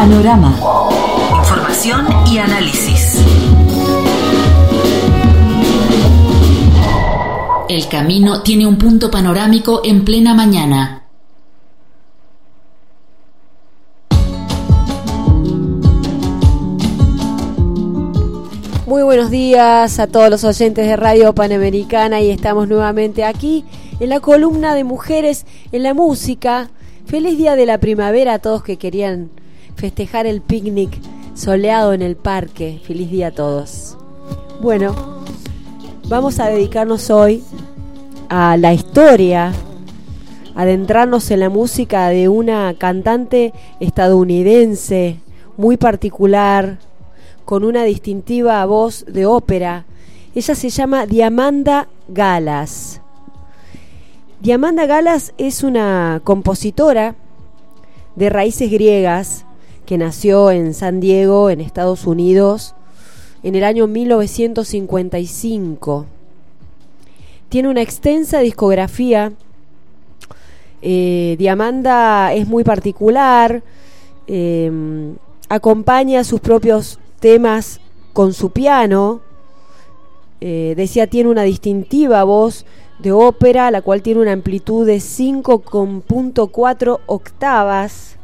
Panorama. Información y análisis. El camino tiene un punto panorámico en plena mañana. Muy buenos días a todos los oyentes de Radio Panamericana y estamos nuevamente aquí en la columna de mujeres en la música. Feliz día de la primavera a todos que querían festejar el picnic soleado en el parque. Feliz día a todos. Bueno, vamos a dedicarnos hoy a la historia, adentrarnos en la música de una cantante estadounidense muy particular, con una distintiva voz de ópera. Ella se llama Diamanda Galas. Diamanda Galas es una compositora de raíces griegas que nació en San Diego, en Estados Unidos, en el año 1955. Tiene una extensa discografía. Eh, Diamanda es muy particular. Eh, acompaña sus propios temas con su piano. Eh, decía, tiene una distintiva voz de ópera, la cual tiene una amplitud de 5,4 octavas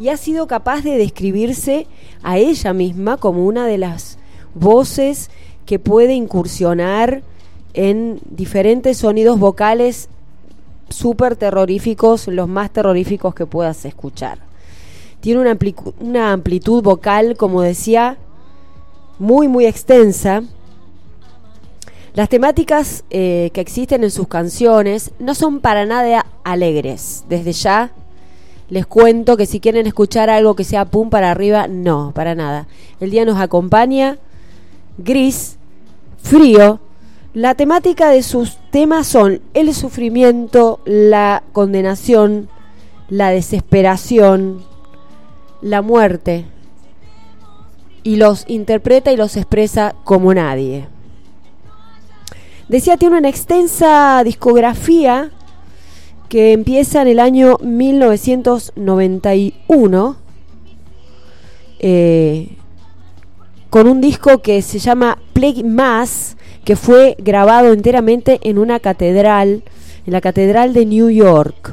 y ha sido capaz de describirse a ella misma como una de las voces que puede incursionar en diferentes sonidos vocales súper terroríficos, los más terroríficos que puedas escuchar. Tiene una, amplitud vocal, como decía, muy, muy extensa. Las temáticas eh, que existen en sus canciones no son para nada alegres. Desde ya les cuento que si quieren escuchar algo que sea pum para arriba, no, para nada. El día nos acompaña gris, frío. La temática de sus temas son el sufrimiento, la condenación, la desesperación, la muerte. Y los interpreta y los expresa como nadie. Decía, tiene una extensa discografía que empieza en el año 1991 eh, con un disco que se llama Plague Mass, que fue grabado enteramente en una catedral, en la Catedral de New York.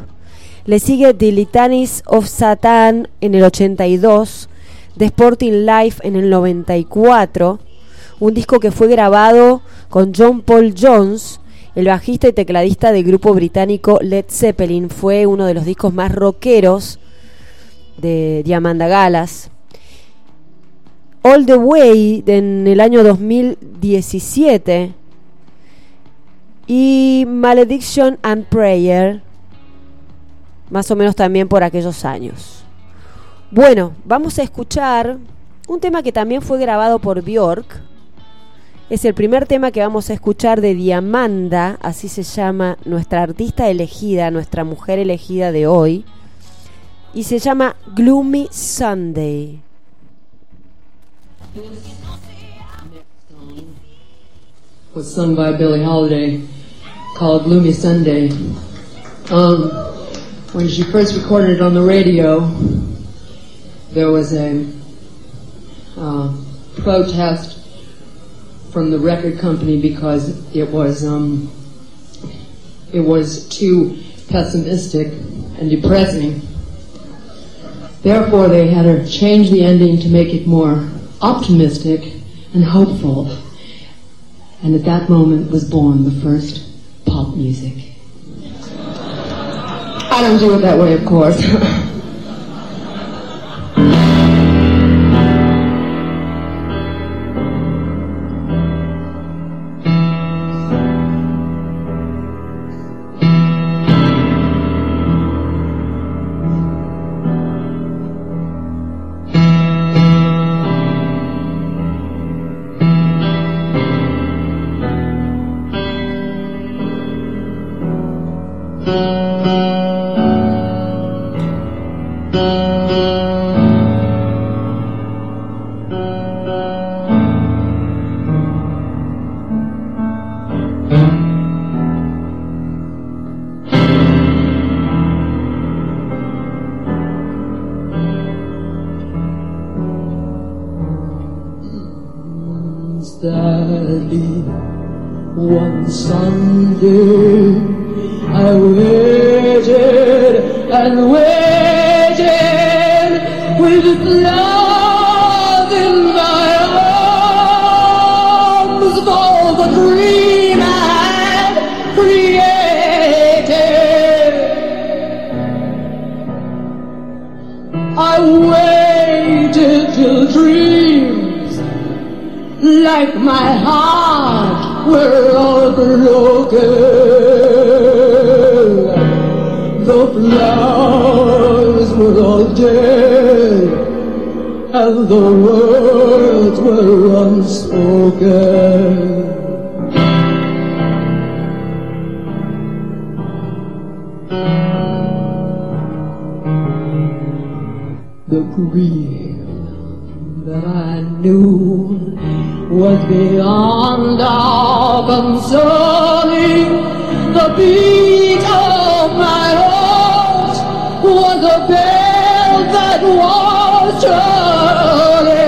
Le sigue The Litanies of Satan en el 82, The Sporting Life en el 94, un disco que fue grabado con John Paul Jones, el bajista y tecladista del grupo británico Led Zeppelin fue uno de los discos más rockeros de Diamanda Galas. All the Way en el año 2017 y Malediction and Prayer más o menos también por aquellos años. Bueno, vamos a escuchar un tema que también fue grabado por Bjork es el primer tema que vamos a escuchar de Diamanda, así se llama nuestra artista elegida, nuestra mujer elegida de hoy. Y se llama Gloomy Sunday. was sung by Billie Holiday called Gloomy Sunday. Um, when she first recorded it on the radio, there was a uh, protest from the record company because it was um, it was too pessimistic and depressing. Therefore, they had to change the ending to make it more optimistic and hopeful. And at that moment was born the first pop music. I don't do it that way, of course. One Sunday I waited and waited with love like my heart were all broken. The flowers were all dead, and the words were unspoken. The grief that I knew was beyond all consoling. The beat of my heart was a bell that was tolling.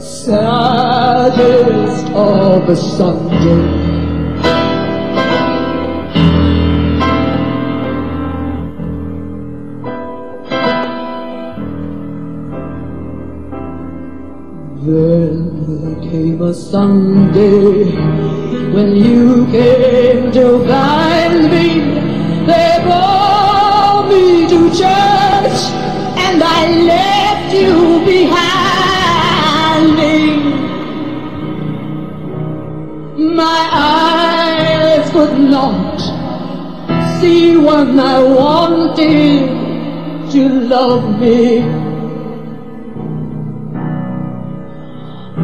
Saddest of the Sunday. A Sunday when you came to find me. They brought me to church and I left you behind me. My eyes could not see when I wanted to love me.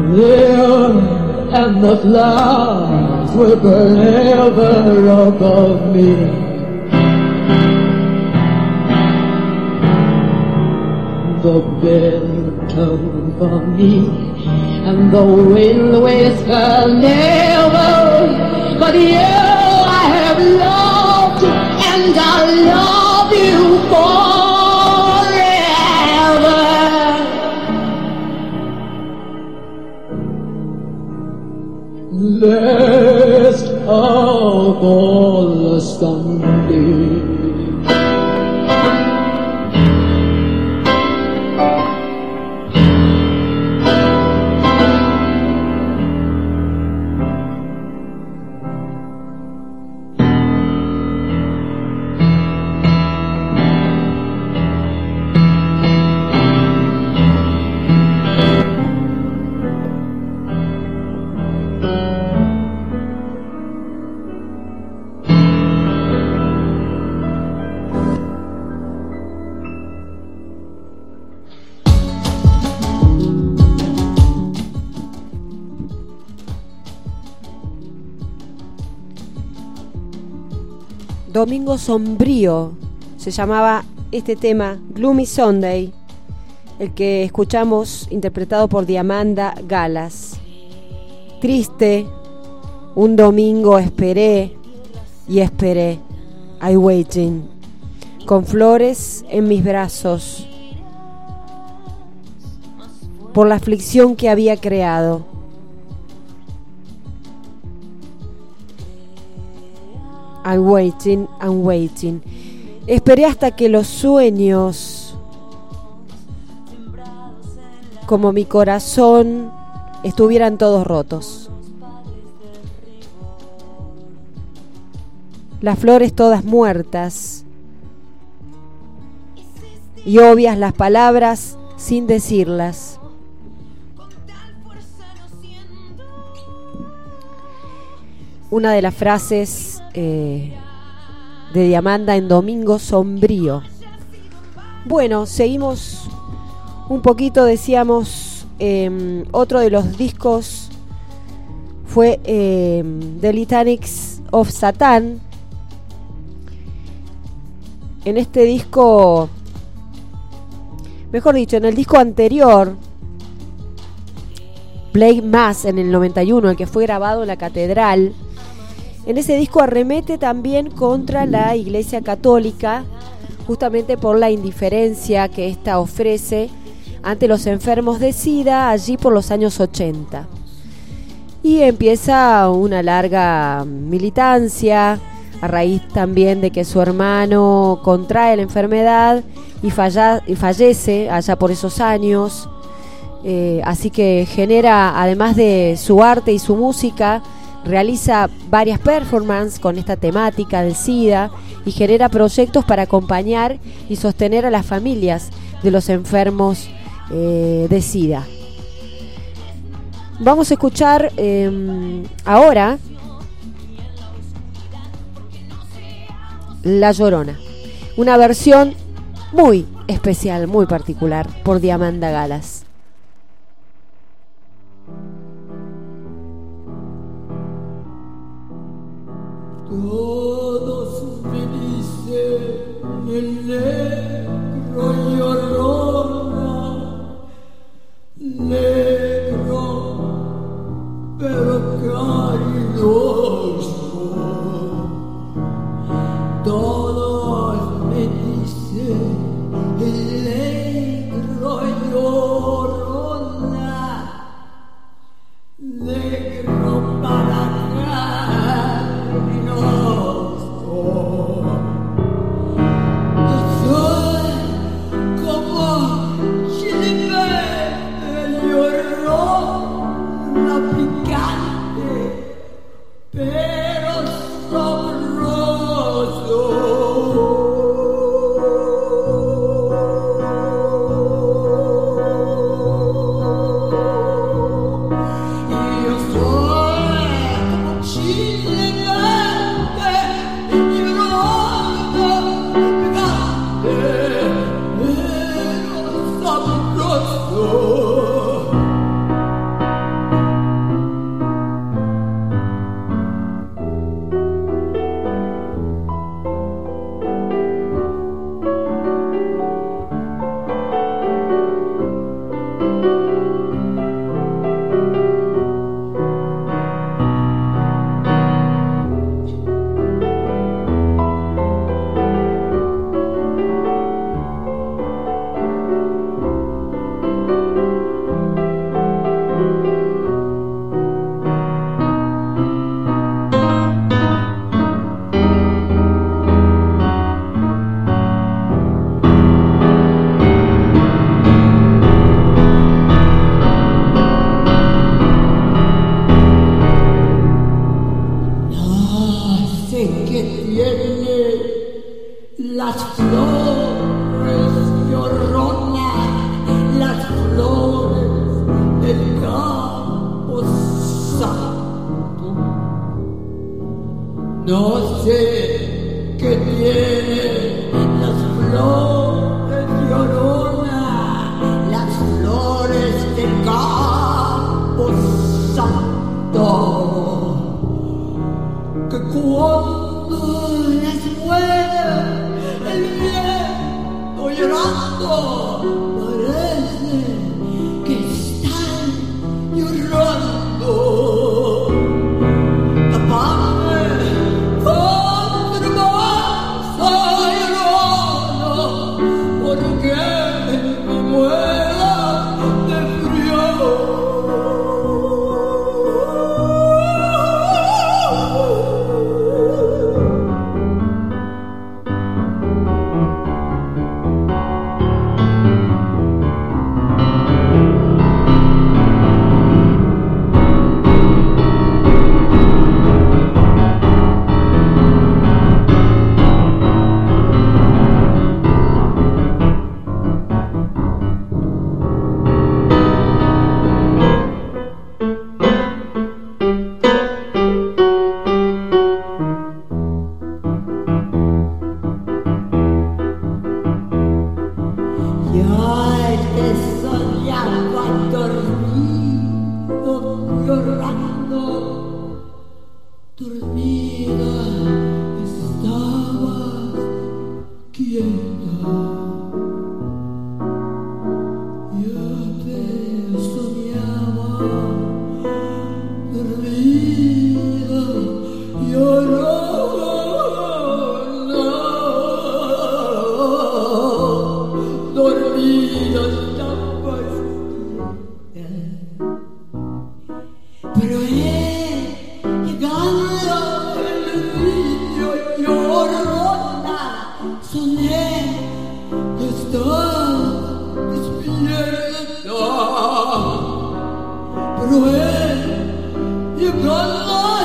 There and the flowers were forever above me. The bell tolled for me, and the wind whispered never. But you I have loved, and I love you forever. Last of all the Domingo Sombrío se llamaba este tema Gloomy Sunday, el que escuchamos interpretado por Diamanda Galas. Triste, un domingo esperé y esperé, I waiting, con flores en mis brazos, por la aflicción que había creado. I'm waiting, I'm waiting. Esperé hasta que los sueños, como mi corazón, estuvieran todos rotos. Las flores todas muertas y obvias las palabras sin decirlas. Una de las frases eh, de Diamanda en Domingo Sombrío. Bueno, seguimos un poquito, decíamos, eh, otro de los discos fue eh, The Litanics of Satan. En este disco, mejor dicho, en el disco anterior, Play Mass en el 91, el que fue grabado en la catedral, en ese disco arremete también contra la Iglesia Católica, justamente por la indiferencia que ésta ofrece ante los enfermos de SIDA allí por los años 80. Y empieza una larga militancia a raíz también de que su hermano contrae la enfermedad y, fallece allá por esos años. Eh, así que genera, además de su arte y su música, realiza varias performances con esta temática del SIDA y genera proyectos para acompañar y sostener a las familias de los enfermos eh, de SIDA. Vamos a escuchar em, ahora La Llorona, una versión muy especial, muy particular por Diamanda Galas. Todos me dicen el rồi em gắn lại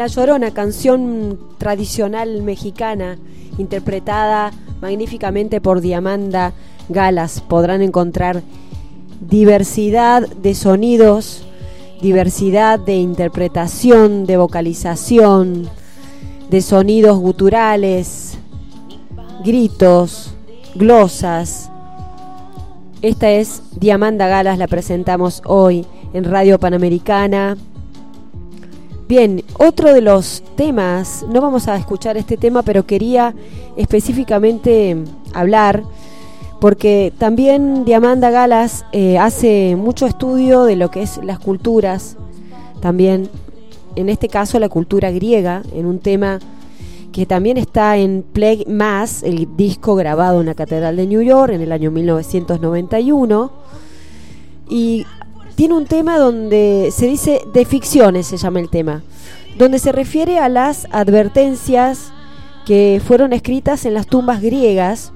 La Llorona, canción tradicional mexicana, interpretada magníficamente por Diamanda Galas. Podrán encontrar diversidad de sonidos, diversidad de interpretación, de vocalización, de sonidos guturales, gritos, glosas. Esta es Diamanda Galas, la presentamos hoy en Radio Panamericana Bien, otro de los temas, no vamos a escuchar este tema, pero quería específicamente hablar, porque también Diamanda Galas eh, hace mucho estudio de lo que es las culturas, también en este caso la cultura griega, en un tema que también está en Plague Mass, el disco grabado en la Catedral de New York en el año 1991. Y tiene un tema donde se dice de ficciones, se llama el tema, donde se refiere a las advertencias que fueron escritas en las tumbas griegas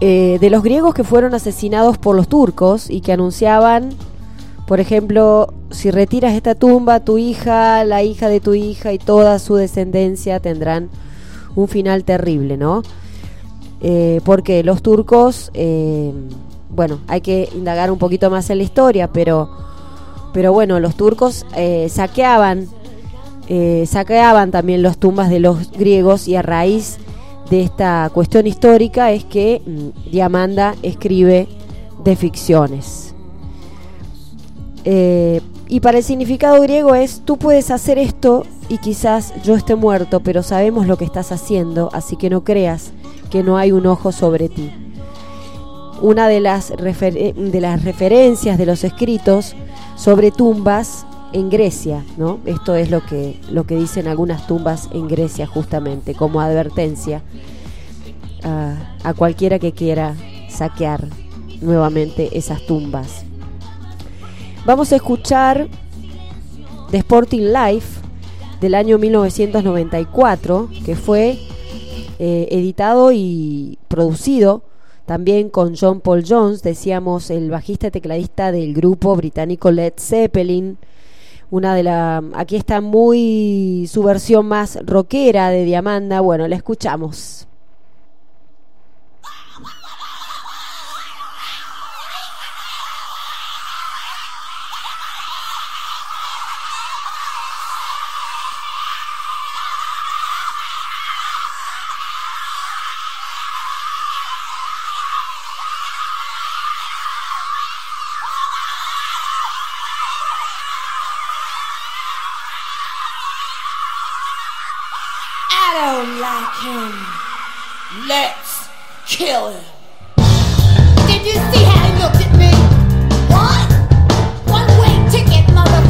eh, de los griegos que fueron asesinados por los turcos y que anunciaban, por ejemplo, si retiras esta tumba, tu hija, la hija de tu hija y toda su descendencia tendrán un final terrible, ¿no? Eh, porque los turcos eh, bueno, hay que indagar un poquito más en la historia, pero, pero bueno, los turcos eh, saqueaban, eh, saqueaban también las tumbas de los griegos y a raíz de esta cuestión histórica es que mm, Diamanda escribe de ficciones. Eh, y para el significado griego es, tú puedes hacer esto y quizás yo esté muerto, pero sabemos lo que estás haciendo, así que no creas que no hay un ojo sobre ti una de las, de las referencias de los escritos sobre tumbas en Grecia, ¿no? Esto es lo que, lo que dicen algunas tumbas en Grecia justamente, como advertencia a, cualquiera que quiera saquear nuevamente esas tumbas. Vamos a escuchar The Sporting Life del año 1994, que fue eh, editado y producido también con John Paul Jones, decíamos el bajista tecladista del grupo británico Led Zeppelin. Una de la aquí está muy su versión más rockera de Diamanda. Bueno, la escuchamos. him. Let's kill him. Did you see how he looked at me? What? One way ticket, motherfucker.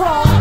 crawl.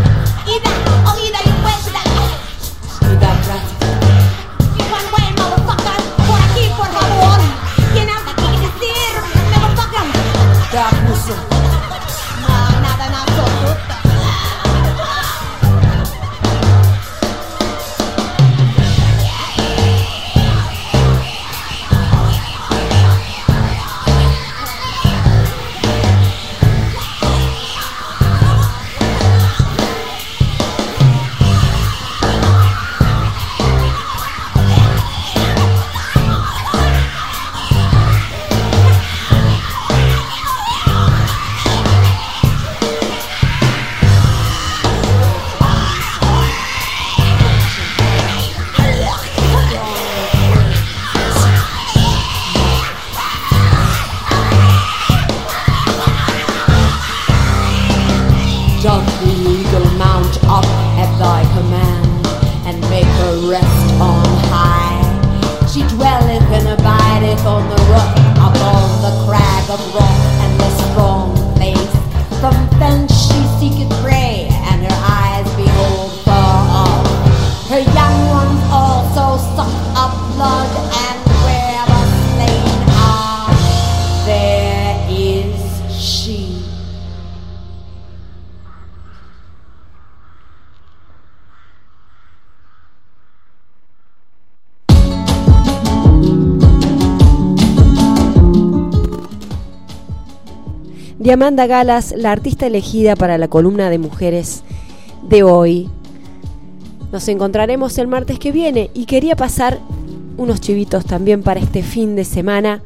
Diamanda Galas, la artista elegida para la columna de mujeres de hoy. Nos encontraremos el martes que viene y quería pasar unos chivitos también para este fin de semana.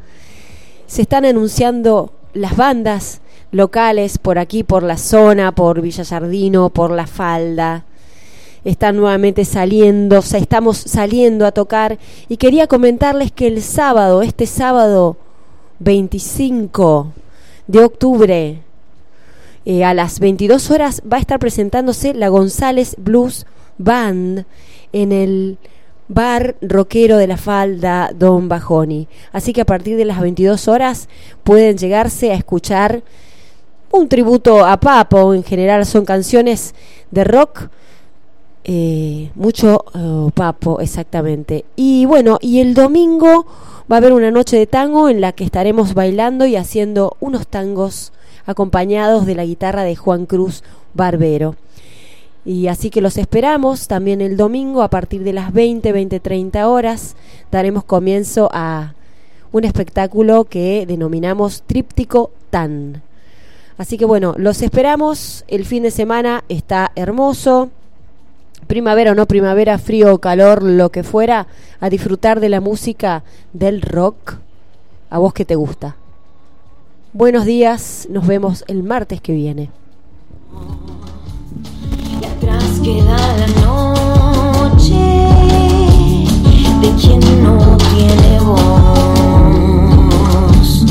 Se están anunciando las bandas locales por aquí, por la zona, por Villasardino, por La Falda. Están nuevamente saliendo, o sea, estamos saliendo a tocar y quería comentarles que el sábado, este sábado 25 de octubre, eh, a las 22 horas va a estar presentándose la González Blues Band en el bar rockero de la falda Don Bajoni. Así que a partir de las 22 horas pueden llegarse a escuchar un tributo a Papo. En general son canciones de rock. eh, mucho oh, papo, exactamente. Y bueno, y el domingo va a haber una noche de tango en la que estaremos bailando y haciendo unos tangos acompañados de la guitarra de Juan Cruz Barbero. Y así que los esperamos también el domingo a partir de las 20, 20, 30 horas. Daremos comienzo a un espectáculo que denominamos Tríptico Tan. Así que bueno, los esperamos. El fin de semana está hermoso. Primavera o no primavera, frío o calor, lo que fuera, a disfrutar de la música del rock. A vos que te gusta. Buenos días, nos vemos el martes que viene. Y atrás queda la noche de quien